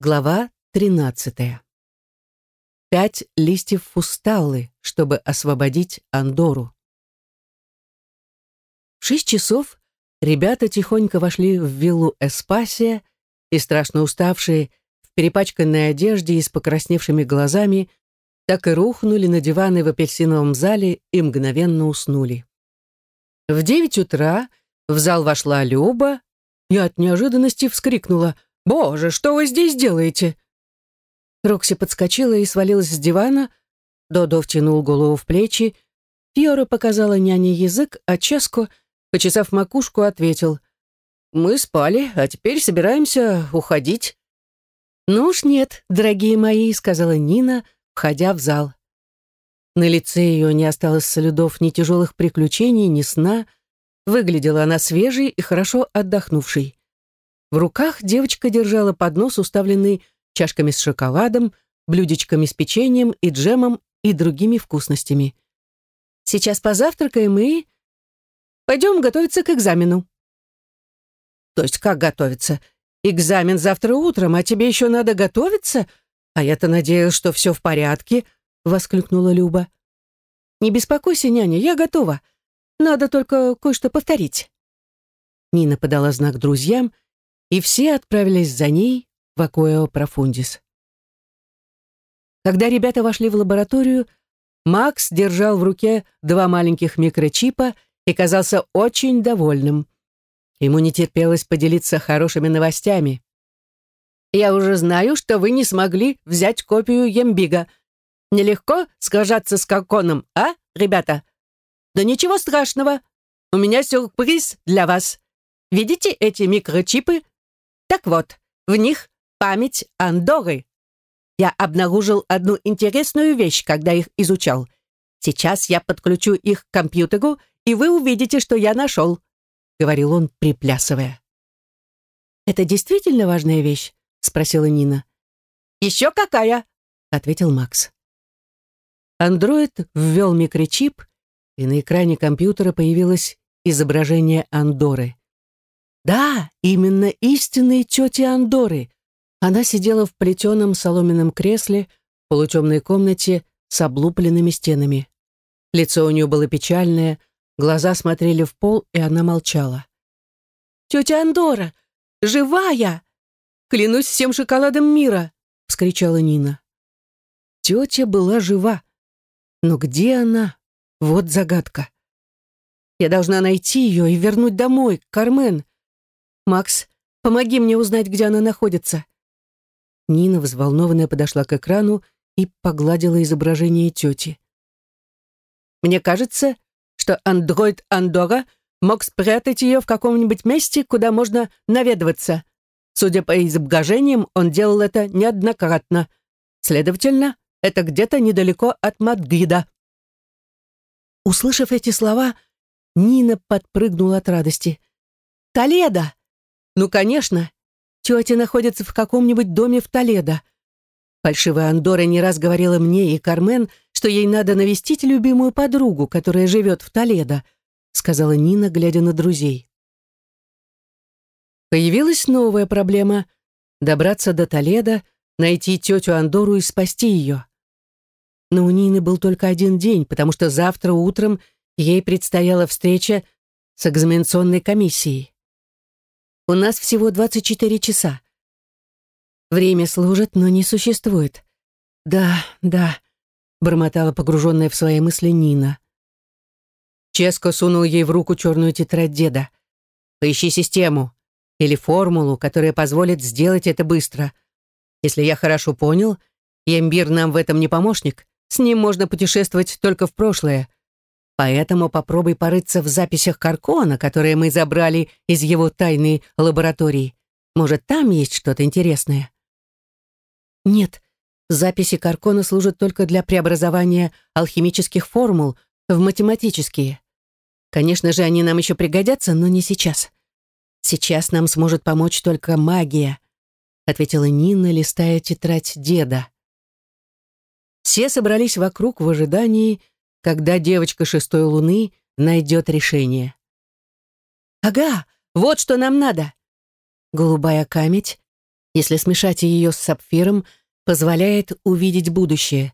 Глава 13. Пять листьев фусталлы, чтобы освободить Андору. В шесть часов ребята тихонько вошли в виллу Эспасия и, страшно уставшие, в перепачканной одежде и с покрасневшими глазами, так и рухнули на диваны в апельсиновом зале и мгновенно уснули. В девять утра в зал вошла Люба и от неожиданности вскрикнула — «Боже, что вы здесь делаете?» Рокси подскочила и свалилась с дивана. Додо втянул голову в плечи. Фьора показала няне язык, а Ческо, почесав макушку, ответил. «Мы спали, а теперь собираемся уходить». «Ну уж нет, дорогие мои», — сказала Нина, входя в зал. На лице ее не осталось следов ни тяжелых приключений, ни сна. Выглядела она свежей и хорошо отдохнувшей. В руках девочка держала поднос, уставленный чашками с шоколадом, блюдечками с печеньем и джемом и другими вкусностями. «Сейчас позавтракаем и... пойдем готовиться к экзамену». «То есть как готовиться? Экзамен завтра утром, а тебе еще надо готовиться? А я-то надеялась, что все в порядке», — воскликнула Люба. «Не беспокойся, няня, я готова. Надо только кое-что повторить». Нина подала знак друзьям — и все отправились за ней в Акуэо Профундис. Когда ребята вошли в лабораторию, Макс держал в руке два маленьких микрочипа и казался очень довольным. Ему не терпелось поделиться хорошими новостями. «Я уже знаю, что вы не смогли взять копию Ембига. Нелегко сражаться с Коконом, а, ребята? Да ничего страшного. У меня сюрприз для вас. Видите эти микрочипы так вот, в них память Андоры. Я обнаружил одну интересную вещь, когда их изучал. Сейчас я подключу их к компьютеру, и вы увидите, что я нашел», — говорил он, приплясывая. «Это действительно важная вещь?» — спросила Нина. «Еще какая?» — ответил Макс. Андроид ввел микрочип, и на экране компьютера появилось изображение Андоры. Да, именно истинной тети Андоры. Она сидела в плетеном соломенном кресле в полутемной комнате с облупленными стенами. Лицо у нее было печальное, глаза смотрели в пол, и она молчала. «Тетя Андора! Живая! Клянусь всем шоколадом мира!» — вскричала Нина. Тетя была жива. Но где она? Вот загадка. Я должна найти ее и вернуть домой, Кармен. «Макс, помоги мне узнать, где она находится». Нина, взволнованная, подошла к экрану и погладила изображение тети. «Мне кажется, что андроид Андора мог спрятать ее в каком-нибудь месте, куда можно наведываться. Судя по изображениям, он делал это неоднократно. Следовательно, это где-то недалеко от Мадгида». Услышав эти слова, Нина подпрыгнула от радости. «Толедо! Ну, конечно, тетя находится в каком-нибудь доме в Толедо. Фальшивая Андора не раз говорила мне и Кармен, что ей надо навестить любимую подругу, которая живет в Толедо, сказала Нина, глядя на друзей. Появилась новая проблема — добраться до Толедо, найти тетю Андору и спасти ее. Но у Нины был только один день, потому что завтра утром ей предстояла встреча с экзаменационной комиссией. У нас всего 24 часа. Время служит, но не существует. Да, да, бормотала погруженная в свои мысли Нина. Ческо сунул ей в руку черную тетрадь деда. «Поищи систему или формулу, которая позволит сделать это быстро. Если я хорошо понял, Ембир нам в этом не помощник, с ним можно путешествовать только в прошлое. Поэтому попробуй порыться в записях Каркона, которые мы забрали из его тайной лаборатории. Может, там есть что-то интересное? Нет, записи Каркона служат только для преобразования алхимических формул в математические. Конечно же, они нам еще пригодятся, но не сейчас. Сейчас нам сможет помочь только магия, ответила Нина, листая тетрадь деда. Все собрались вокруг в ожидании, когда девочка шестой луны найдет решение. «Ага, вот что нам надо!» Голубая камедь, если смешать ее с сапфиром, позволяет увидеть будущее.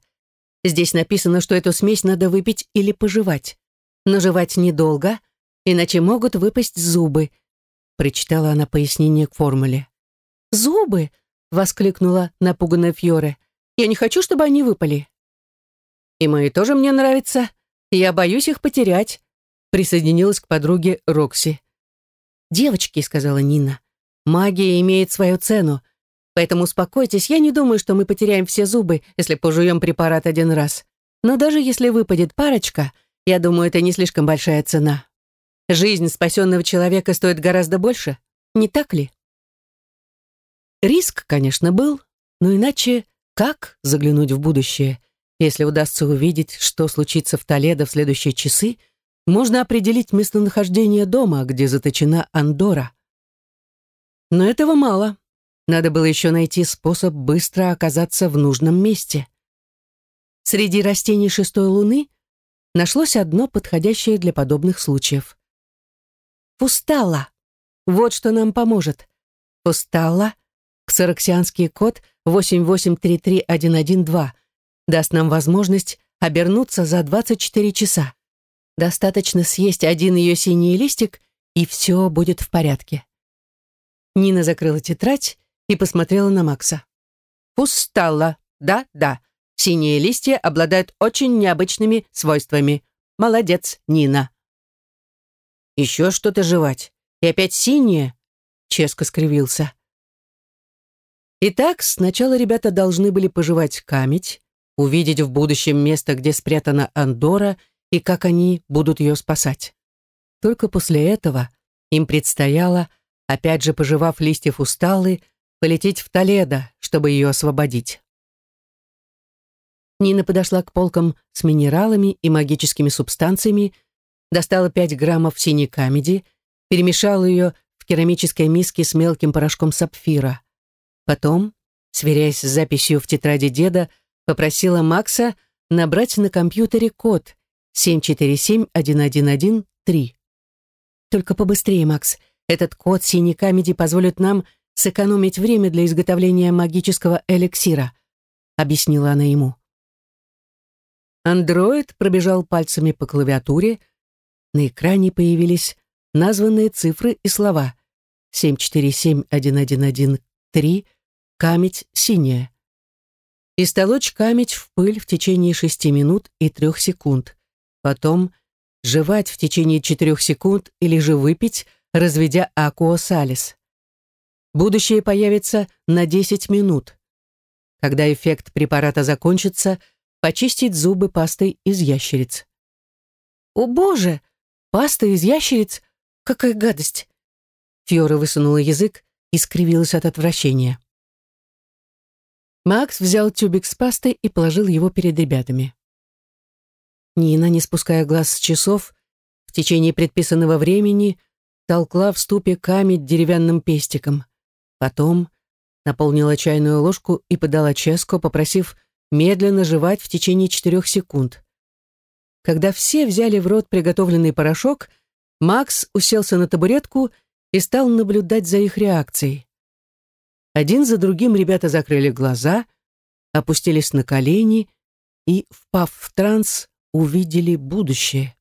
Здесь написано, что эту смесь надо выпить или пожевать. Но жевать недолго, иначе могут выпасть зубы, прочитала она пояснение к формуле. «Зубы!» — воскликнула напуганная Фьоре. «Я не хочу, чтобы они выпали». «И мои тоже мне нравятся. Я боюсь их потерять», — присоединилась к подруге Рокси. «Девочки», — сказала Нина, — «магия имеет свою цену, поэтому успокойтесь, я не думаю, что мы потеряем все зубы, если пожуем препарат один раз. Но даже если выпадет парочка, я думаю, это не слишком большая цена. Жизнь спасенного человека стоит гораздо больше, не так ли?» Риск, конечно, был, но иначе как заглянуть в будущее? Если удастся увидеть, что случится в Толедо в следующие часы, можно определить местонахождение дома, где заточена Андора. Но этого мало. Надо было еще найти способ быстро оказаться в нужном месте. Среди растений шестой луны нашлось одно подходящее для подобных случаев. Фустала. Вот что нам поможет. Фустала Ксараксианский код 8833112 даст нам возможность обернуться за 24 часа. Достаточно съесть один ее синий листик, и все будет в порядке. Нина закрыла тетрадь и посмотрела на Макса. «Устала. Да, да. Синие листья обладают очень необычными свойствами. Молодец, Нина». «Еще что-то жевать. И опять синие?» Ческо скривился. Итак, сначала ребята должны были пожевать камедь, увидеть в будущем место, где спрятана Андора, и как они будут ее спасать. Только после этого им предстояло, опять же пожевав листьев усталы, полететь в Толедо, чтобы ее освободить. Нина подошла к полкам с минералами и магическими субстанциями, достала 5 граммов синей камеди, перемешала ее в керамической миске с мелким порошком сапфира. Потом, сверяясь с записью в тетради деда, попросила Макса набрать на компьютере код 747-1113. Только побыстрее, Макс. Этот код синей камеди позволит нам сэкономить время для изготовления магического эликсира, объяснила она ему. Андроид пробежал пальцами по клавиатуре. На экране появились названные цифры и слова 747-1113, камедь синяя. Истолочь камедь в пыль в течение шести минут и трех секунд. Потом жевать в течение четырех секунд или же выпить, разведя акуосалис. Будущее появится на 10 минут. Когда эффект препарата закончится, почистить зубы пастой из ящериц. «О боже! Паста из ящериц? Какая гадость!» Фьора высунула язык и скривилась от отвращения. Макс взял тюбик с пастой и положил его перед ребятами. Нина, не спуская глаз с часов, в течение предписанного времени толкла в ступе камень деревянным пестиком. Потом наполнила чайную ложку и подала Ческо, попросив медленно жевать в течение четырех секунд. Когда все взяли в рот приготовленный порошок, Макс уселся на табуретку и стал наблюдать за их реакцией. Один за другим ребята закрыли глаза, опустились на колени и, впав в транс, увидели будущее.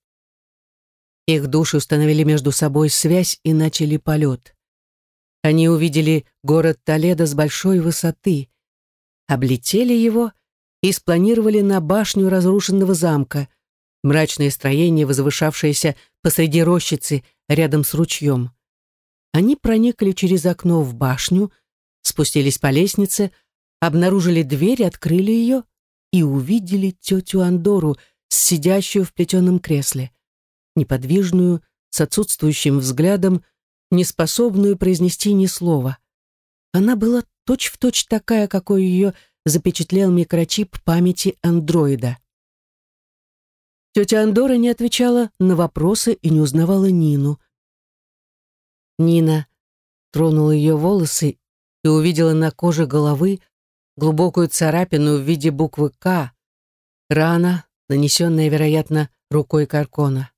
Их души установили между собой связь и начали полет. Они увидели город Толедо с большой высоты, облетели его и спланировали на башню разрушенного замка, мрачное строение, возвышавшееся посреди рощицы рядом с ручьем. Они проникли через окно в башню, спустились по лестнице, обнаружили дверь, открыли ее и увидели тетю Андору, сидящую в плетеном кресле, неподвижную, с отсутствующим взглядом, неспособную произнести ни слова. Она была точь-в-точь точь такая, какой ее запечатлел микрочип памяти андроида. Тетя Андора не отвечала на вопросы и не узнавала Нину. Нина тронула ее волосы и увидела на коже головы глубокую царапину в виде буквы «К», рана, нанесенная, вероятно, рукой Каркона.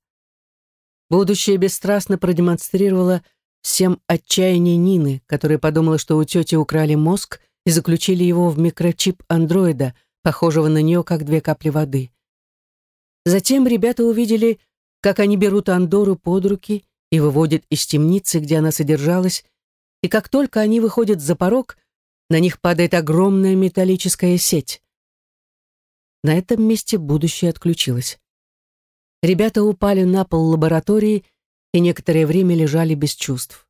Будущее бесстрастно продемонстрировало всем отчаяние Нины, которая подумала, что у тети украли мозг и заключили его в микрочип андроида, похожего на нее, как две капли воды. Затем ребята увидели, как они берут Андору под руки и выводят из темницы, где она содержалась, и как только они выходят за порог, на них падает огромная металлическая сеть. На этом месте будущее отключилось. Ребята упали на пол лаборатории и некоторое время лежали без чувств.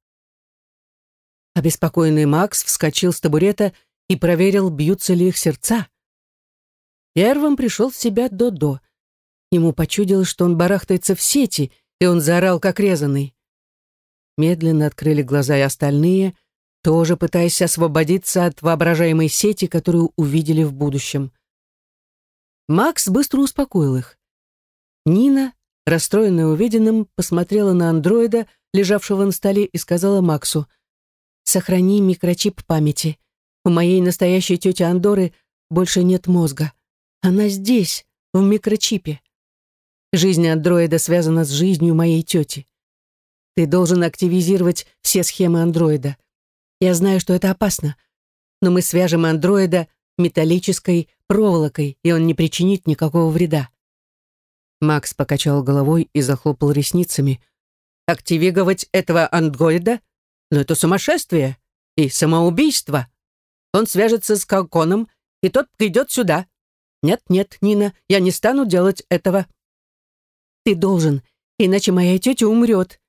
Обеспокоенный Макс вскочил с табурета и проверил, бьются ли их сердца. Первым пришел в себя Додо. Ему почудилось, что он барахтается в сети, и он заорал, как резанный. Медленно открыли глаза и остальные, тоже пытаясь освободиться от воображаемой сети, которую увидели в будущем. Макс быстро успокоил их. Нина, расстроенная увиденным, посмотрела на андроида, лежавшего на столе, и сказала Максу, «Сохрани микрочип памяти. У моей настоящей тети Андоры больше нет мозга. Она здесь, в микрочипе. Жизнь андроида связана с жизнью моей тети. Ты должен активизировать все схемы андроида. Я знаю, что это опасно, но мы свяжем андроида металлической проволокой, и он не причинит никакого вреда. Макс покачал головой и захлопал ресницами. «Активировать этого андроида? Но это сумасшествие и самоубийство. Он свяжется с Калконом, и тот придет сюда. Нет-нет, Нина, я не стану делать этого». «Ты должен, иначе моя тетя умрет».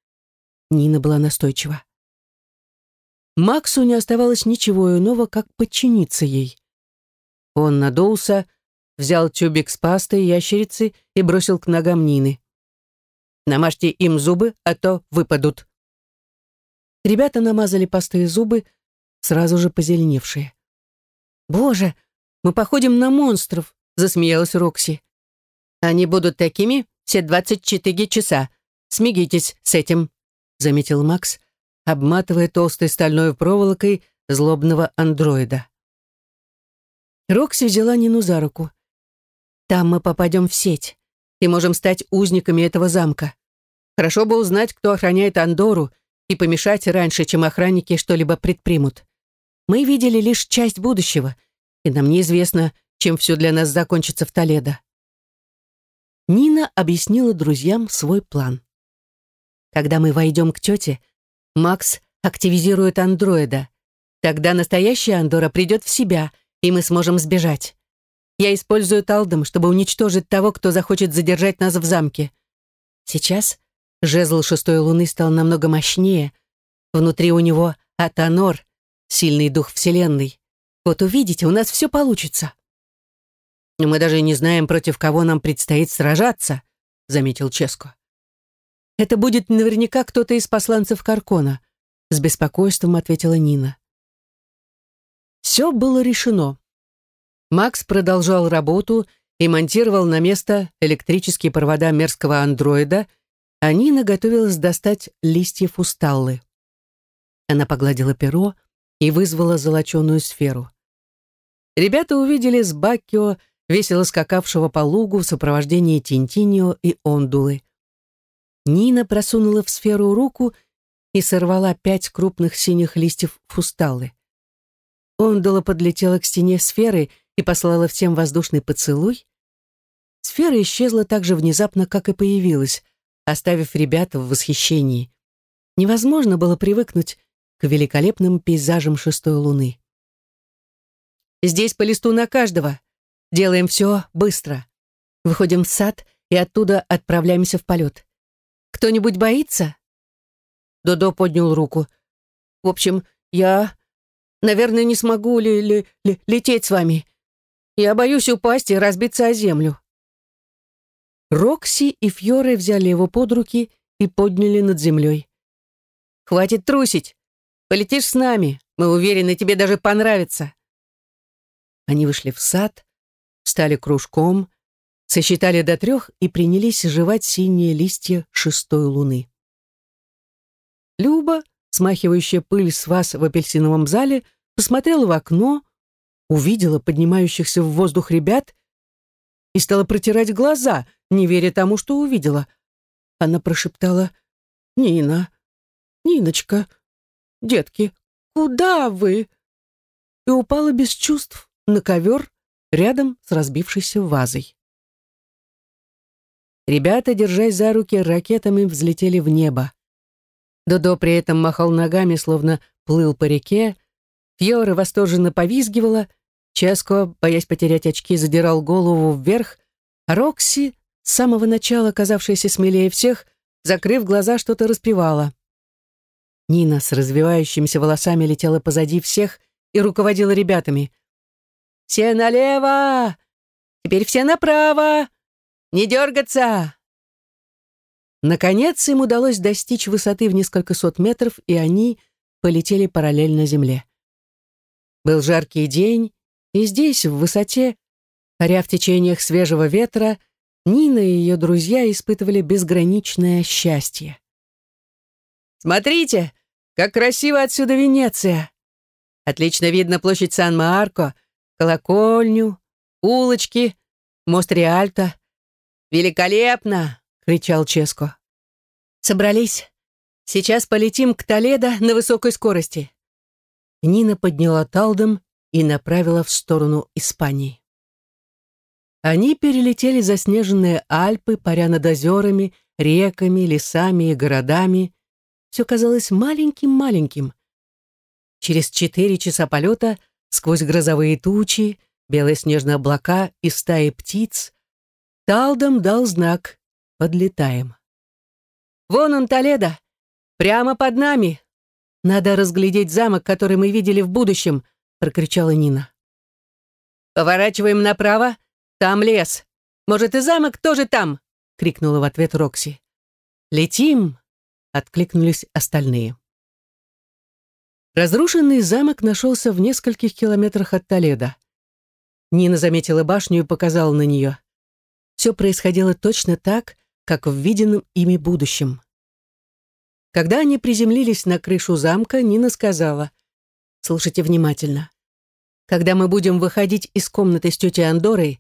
Нина была настойчива. Максу не оставалось ничего иного, как подчиниться ей. Он надулся, взял тюбик с пастой ящерицы и бросил к ногам Нины. «Намажьте им зубы, а то выпадут». Ребята намазали пастой зубы, сразу же позеленевшие. «Боже, мы походим на монстров», — засмеялась Рокси. «Они будут такими все двадцать четыре часа. Смигитесь с этим», — заметил Макс, обматывая толстой стальной проволокой злобного андроида. Рокси взяла Нину за руку. Там мы попадем в сеть и можем стать узниками этого замка. Хорошо бы узнать, кто охраняет Андору, и помешать раньше, чем охранники что-либо предпримут. Мы видели лишь часть будущего, и нам неизвестно, чем все для нас закончится в Толедо. Нина объяснила друзьям свой план. Когда мы войдем к тете, Макс активизирует андроида. Тогда настоящая Андора придет в себя, и мы сможем сбежать. Я использую Талдом, чтобы уничтожить того, кто захочет задержать нас в замке. Сейчас жезл шестой луны стал намного мощнее. Внутри у него Атанор, сильный дух Вселенной. Вот увидите, у нас все получится. Мы даже не знаем, против кого нам предстоит сражаться, заметил Ческо. Это будет наверняка кто-то из посланцев Каркона, с беспокойством ответила Нина. Все было решено. Макс продолжал работу и монтировал на место электрические провода мерзкого андроида, а Нина готовилась достать листьев у сталлы. Она погладила перо и вызвала золоченую сферу. Ребята увидели с Баккио, весело скакавшего по лугу в сопровождении Тинтинио и Ондулы. Нина просунула в сферу руку и сорвала пять крупных синих листьев фусталы. Ондула подлетела к стене сферы и послала всем воздушный поцелуй, сфера исчезла так же внезапно, как и появилась, оставив ребят в восхищении. Невозможно было привыкнуть к великолепным пейзажам шестой луны. «Здесь по листу на каждого. Делаем все быстро. Выходим в сад и оттуда отправляемся в полет. Кто-нибудь боится?» Додо поднял руку. «В общем, я, наверное, не смогу ли, ли, ли лететь с вами. Я боюсь упасть и разбиться о землю». Рокси и Фьоре взяли его под руки и подняли над землей. «Хватит трусить! Полетишь с нами, мы уверены, тебе даже понравится!» Они вышли в сад, стали кружком, сосчитали до трех и принялись жевать синие листья шестой луны. Люба, смахивающая пыль с вас в апельсиновом зале, посмотрела в окно, увидела поднимающихся в воздух ребят и стала протирать глаза, не веря тому, что увидела. Она прошептала «Нина, Ниночка, детки, куда вы?» И упала без чувств на ковер рядом с разбившейся вазой. Ребята, держась за руки, ракетами взлетели в небо. Додо при этом махал ногами, словно плыл по реке. Фьора восторженно повизгивала. Ческо, боясь потерять очки, задирал голову вверх. Рокси, с самого начала казавшаяся смелее всех, закрыв глаза, что-то распевала. Нина с развивающимися волосами летела позади всех и руководила ребятами. «Все налево! Теперь все направо! Не дергаться!» Наконец им удалось достичь высоты в несколько сот метров, и они полетели параллельно земле. Был жаркий день, и здесь, в высоте, паря в течениях свежего ветра, Нина и ее друзья испытывали безграничное счастье. «Смотрите, как красиво отсюда Венеция! Отлично видно площадь Сан-Марко, колокольню, улочки, мост Риальто. Великолепно!» — кричал Ческо. «Собрались. Сейчас полетим к Толедо на высокой скорости». Нина подняла талдом и направила в сторону Испании. Они перелетели заснеженные Альпы, паря над озерами, реками, лесами и городами. Все казалось маленьким-маленьким. Через четыре часа полета, сквозь грозовые тучи, белые снежные облака и стаи птиц, Талдом дал знак «Подлетаем». «Вон он, Толедо! Прямо под нами! Надо разглядеть замок, который мы видели в будущем!» — прокричала Нина. «Поворачиваем направо, там лес. Может, и замок тоже там?» — крикнула в ответ Рокси. «Летим!» — откликнулись остальные. Разрушенный замок нашелся в нескольких километрах от Толедо. Нина заметила башню и показала на нее. Все происходило точно так, как в виденном ими будущем. Когда они приземлились на крышу замка, Нина сказала, «Слушайте внимательно. Когда мы будем выходить из комнаты с тетей Андорой,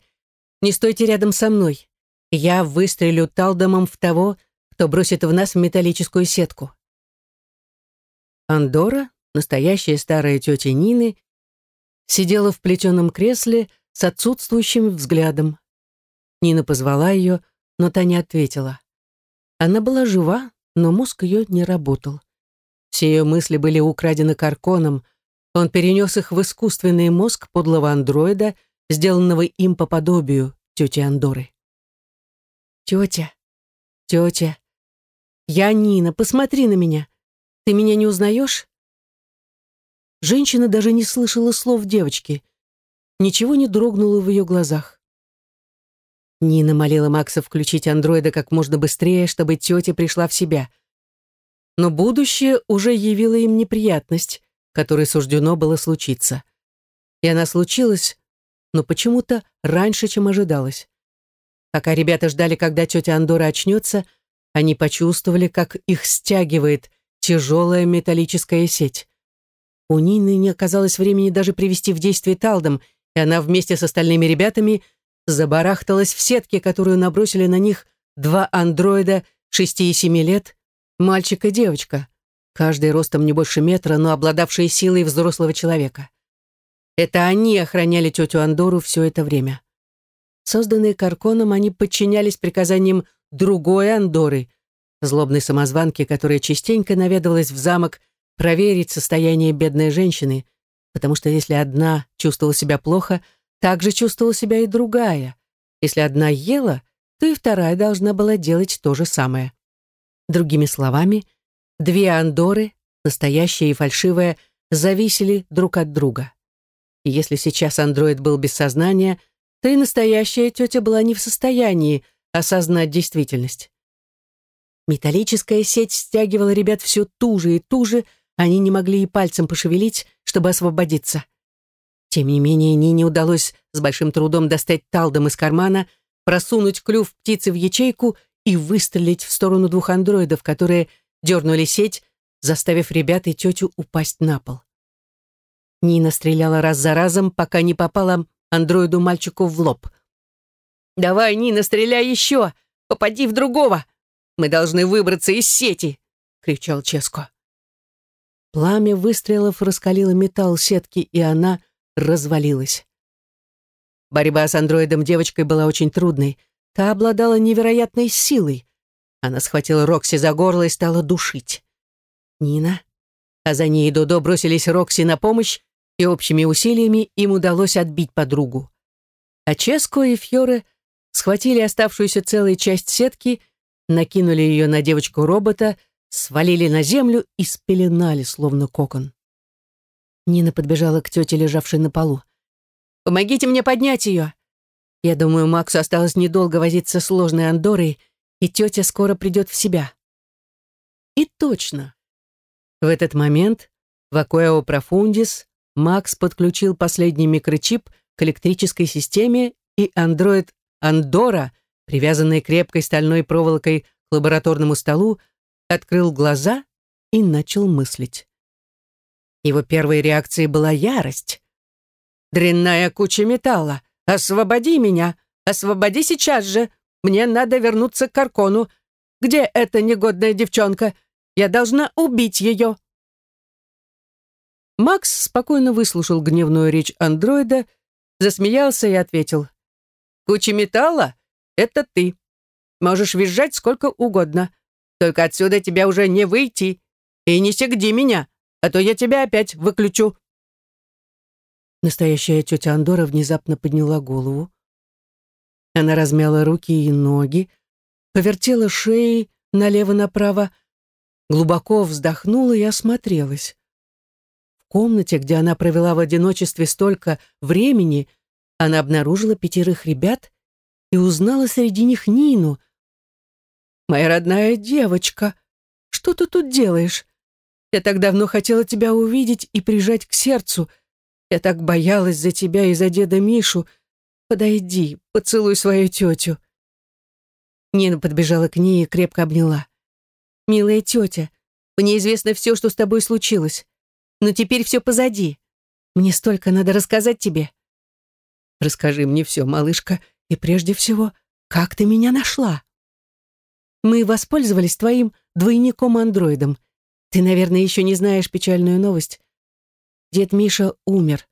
не стойте рядом со мной. Я выстрелю талдомом в того, кто бросит в нас металлическую сетку». Андора, настоящая старая тетя Нины, сидела в плетеном кресле с отсутствующим взглядом. Нина позвала ее, но та не ответила. Она была жива, но мозг ее не работал. Все ее мысли были украдены Карконом. Он перенес их в искусственный мозг подлого андроида, сделанного им по подобию тети Андоры. «Тетя, тетя, я Нина, посмотри на меня. Ты меня не узнаешь?» Женщина даже не слышала слов девочки. Ничего не дрогнуло в ее глазах. Нина молила Макса включить андроида как можно быстрее, чтобы тетя пришла в себя. Но будущее уже явило им неприятность, которой суждено было случиться. И она случилась, но почему-то раньше, чем ожидалось. Пока ребята ждали, когда тетя Андора очнется, они почувствовали, как их стягивает тяжелая металлическая сеть. У Нины не оказалось времени даже привести в действие талдом, и она вместе с остальными ребятами – забарахталась в сетке, которую набросили на них два андроида шести и семи лет, мальчик и девочка, каждый ростом не больше метра, но обладавшие силой взрослого человека. Это они охраняли тетю Андору все это время. Созданные Карконом, они подчинялись приказаниям другой Андоры, злобной самозванки, которая частенько наведывалась в замок проверить состояние бедной женщины, потому что если одна чувствовала себя плохо – так же чувствовала себя и другая. Если одна ела, то и вторая должна была делать то же самое. Другими словами, две Андоры, настоящая и фальшивая, зависели друг от друга. И если сейчас андроид был без сознания, то и настоящая тетя была не в состоянии осознать действительность. Металлическая сеть стягивала ребят все туже и туже, они не могли и пальцем пошевелить, чтобы освободиться. Тем не менее, Нине удалось с большим трудом достать талдом из кармана, просунуть клюв птицы в ячейку и выстрелить в сторону двух андроидов, которые дернули сеть, заставив ребят и тетю упасть на пол. Нина стреляла раз за разом, пока не попала андроиду-мальчику в лоб. «Давай, Нина, стреляй еще! Попади в другого! Мы должны выбраться из сети!» — кричал Ческо. Пламя выстрелов раскалило металл сетки, и она развалилась. Борьба с андроидом девочкой была очень трудной. Та обладала невероятной силой. Она схватила Рокси за горло и стала душить. Нина, а за ней Додо бросились Рокси на помощь, и общими усилиями им удалось отбить подругу. А Ческо и Фьоре схватили оставшуюся целую часть сетки, накинули ее на девочку-робота, свалили на землю и спеленали, словно кокон. Нина подбежала к тете, лежавшей на полу. «Помогите мне поднять ее!» Я думаю, Максу осталось недолго возиться с сложной Андорой, и тетя скоро придет в себя. И точно. В этот момент в Акуэо Профундис Макс подключил последний микрочип к электрической системе, и андроид Андора, привязанный крепкой стальной проволокой к лабораторному столу, открыл глаза и начал мыслить. Его первой реакцией была ярость. «Дрянная куча металла! Освободи меня! Освободи сейчас же! Мне надо вернуться к Каркону! Где эта негодная девчонка? Я должна убить ее!» Макс спокойно выслушал гневную речь андроида, засмеялся и ответил. «Куча металла — это ты. Можешь визжать сколько угодно. Только отсюда тебя уже не выйти. И не сегди меня, а то я тебя опять выключу». Настоящая тетя Андора внезапно подняла голову. Она размяла руки и ноги, повертела шеей налево-направо, глубоко вздохнула и осмотрелась. В комнате, где она провела в одиночестве столько времени, она обнаружила пятерых ребят и узнала среди них Нину, «Моя родная девочка, что ты тут делаешь? Я так давно хотела тебя увидеть и прижать к сердцу. Я так боялась за тебя и за деда Мишу. Подойди, поцелуй свою тетю». Нина подбежала к ней и крепко обняла. «Милая тетя, мне известно все, что с тобой случилось. Но теперь все позади. Мне столько надо рассказать тебе». «Расскажи мне все, малышка, и прежде всего, как ты меня нашла?» Мы воспользовались твоим двойником-андроидом. Ты, наверное, еще не знаешь печальную новость. Дед Миша умер.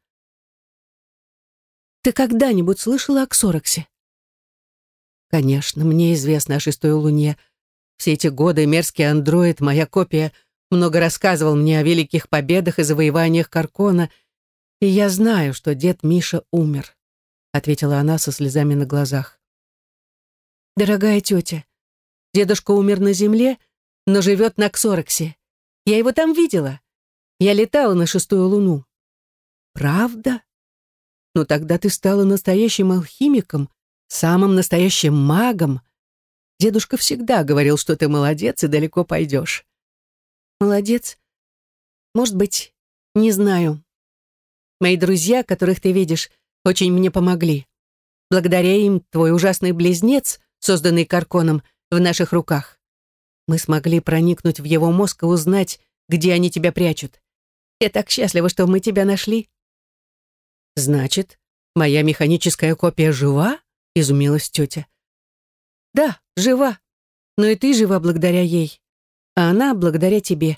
Ты когда-нибудь слышала о Ксороксе? Конечно, мне известно о шестой луне. Все эти годы мерзкий андроид, моя копия, много рассказывал мне о великих победах и завоеваниях Каркона, и я знаю, что дед Миша умер, ответила она со слезами на глазах. Дорогая тетя, Дедушка умер на земле, но живет на Ксороксе. Я его там видела. Я летала на шестую луну. Правда? Ну тогда ты стала настоящим алхимиком, самым настоящим магом. Дедушка всегда говорил, что ты молодец и далеко пойдешь. Молодец? Может быть, не знаю. Мои друзья, которых ты видишь, очень мне помогли. Благодаря им твой ужасный близнец, созданный Карконом, — в наших руках. Мы смогли проникнуть в его мозг и узнать, где они тебя прячут. Я так счастлива, что мы тебя нашли». «Значит, моя механическая копия жива?» — изумилась тетя. «Да, жива. Но и ты жива благодаря ей. А она благодаря тебе.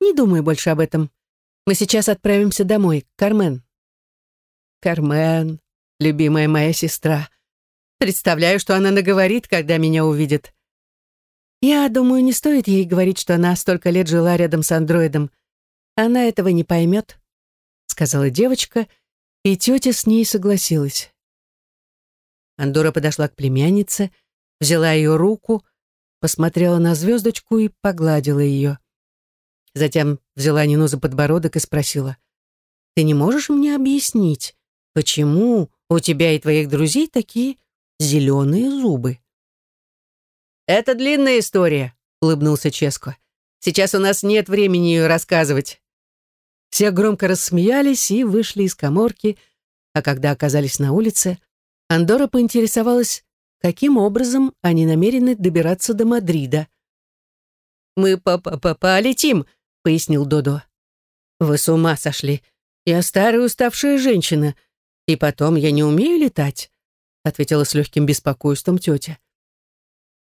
Не думай больше об этом. Мы сейчас отправимся домой, Кармен». «Кармен, любимая моя сестра», Представляю, что она наговорит, когда меня увидит. Я думаю, не стоит ей говорить, что она столько лет жила рядом с андроидом. Она этого не поймет, сказала девочка, и тетя с ней согласилась. Андора подошла к племяннице, взяла ее руку, посмотрела на звездочку и погладила ее. Затем взяла Нину за подбородок и спросила, «Ты не можешь мне объяснить, почему у тебя и твоих друзей такие зеленые зубы. «Это длинная история», — улыбнулся Ческо. «Сейчас у нас нет времени ее рассказывать». Все громко рассмеялись и вышли из коморки, а когда оказались на улице, Андора поинтересовалась, каким образом они намерены добираться до Мадрида. «Мы по-по-по-полетим», — пояснил Додо. «Вы с ума сошли. Я старая уставшая женщина, и потом я не умею летать ответила с легким беспокойством тетя.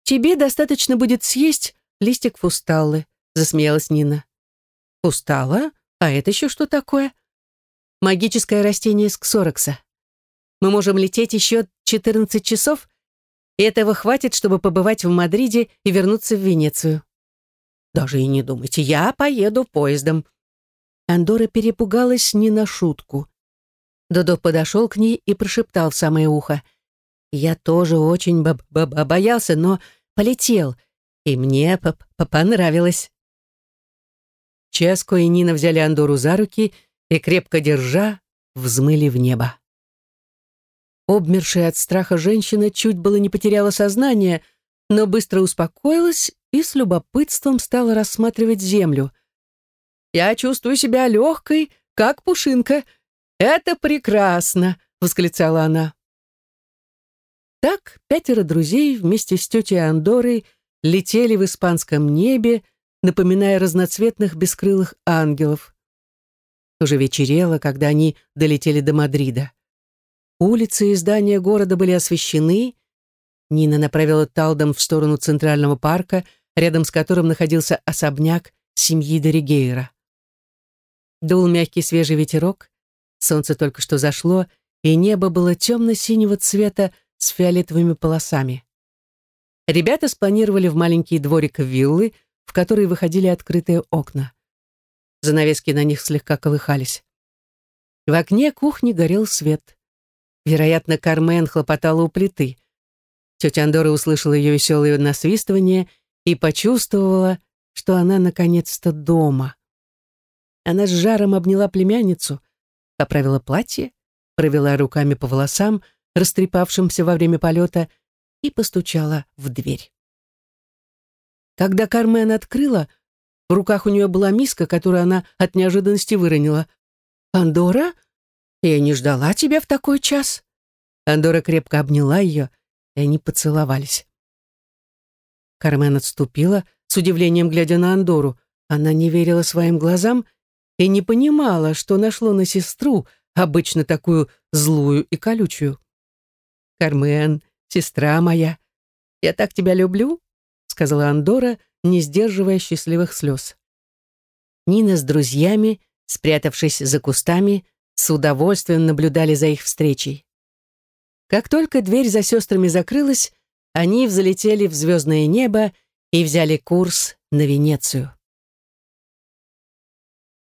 «Тебе достаточно будет съесть листик фусталлы», засмеялась Нина. Устала? А это еще что такое? Магическое растение из ксорокса. Мы можем лететь еще 14 часов, и этого хватит, чтобы побывать в Мадриде и вернуться в Венецию. Даже и не думайте, я поеду поездом. Андора перепугалась не на шутку. Додо подошел к ней и прошептал в самое ухо. Я тоже очень б -б -б боялся, но полетел, и мне п -п понравилось. Ческо и Нина взяли Андору за руки и, крепко держа, взмыли в небо. Обмершая от страха женщина чуть было не потеряла сознание, но быстро успокоилась и с любопытством стала рассматривать землю. «Я чувствую себя легкой, как пушинка. Это прекрасно!» — восклицала она. Так пятеро друзей вместе с тетей Андорой летели в испанском небе, напоминая разноцветных бескрылых ангелов. Уже вечерело, когда они долетели до Мадрида. Улицы и здания города были освещены. Нина направила Талдом в сторону Центрального парка, рядом с которым находился особняк семьи Доригейра. Дул мягкий свежий ветерок, солнце только что зашло, и небо было темно-синего цвета с фиолетовыми полосами. Ребята спланировали в маленький дворик виллы, в который выходили открытые окна. Занавески на них слегка колыхались. В окне кухни горел свет. Вероятно, Кармен хлопотала у плиты. Тетя Андора услышала ее веселое насвистывание и почувствовала, что она наконец-то дома. Она с жаром обняла племянницу, поправила платье, провела руками по волосам, растрепавшимся во время полета, и постучала в дверь. Когда Кармен открыла, в руках у нее была миска, которую она от неожиданности выронила. «Андора?» «Я не ждала тебя в такой час». Андора крепко обняла ее, и они поцеловались. Кармен отступила, с удивлением глядя на Андору. Она не верила своим глазам и не понимала, что нашло на сестру, обычно такую злую и колючую. «Кармен, сестра моя, я так тебя люблю», сказала Андора, не сдерживая счастливых слез. Нина с друзьями, спрятавшись за кустами, с удовольствием наблюдали за их встречей. Как только дверь за сестрами закрылась, они взлетели в звездное небо и взяли курс на Венецию.